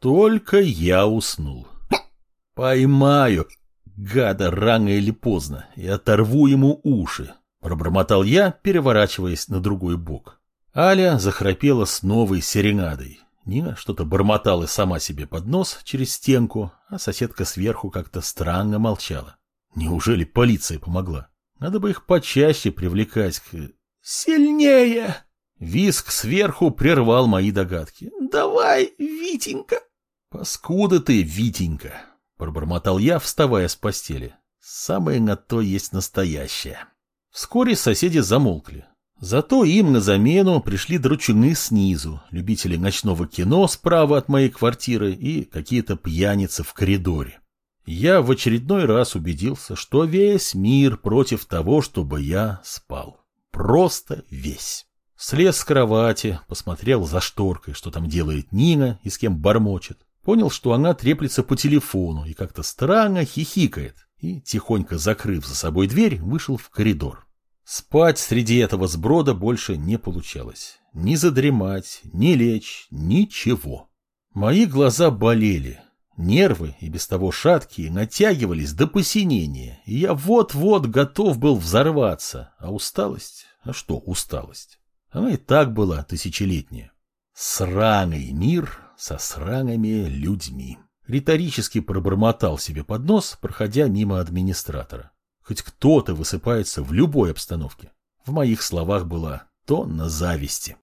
Только я уснул. Поймаю, гада, рано или поздно, и оторву ему уши, пробормотал я, переворачиваясь на другой бок. Аля захрапела с новой серенадой. Нина что-то бормотала сама себе под нос через стенку, а соседка сверху как-то странно молчала. Неужели полиция помогла? Надо бы их почаще привлекать к... «Сильнее!» Виск сверху прервал мои догадки. «Давай, Витенька!» «Паскуда ты, Витенька!» Пробормотал я, вставая с постели. Самое на то есть настоящее. Вскоре соседи замолкли. Зато им на замену пришли дручуны снизу, любители ночного кино справа от моей квартиры и какие-то пьяницы в коридоре. Я в очередной раз убедился, что весь мир против того, чтобы я спал. Просто весь. Слез с кровати, посмотрел за шторкой, что там делает Нина и с кем бормочет. Понял, что она треплется по телефону и как-то странно хихикает. И, тихонько закрыв за собой дверь, вышел в коридор. Спать среди этого сброда больше не получалось. Ни задремать, ни лечь, ничего. Мои глаза болели. Нервы, и без того шаткие, натягивались до посинения, и я вот-вот готов был взорваться. А усталость? А что усталость? Она и так была тысячелетняя. Сраный мир со сраными людьми. Риторически пробормотал себе под нос, проходя мимо администратора. Хоть кто-то высыпается в любой обстановке. В моих словах была тонна зависти.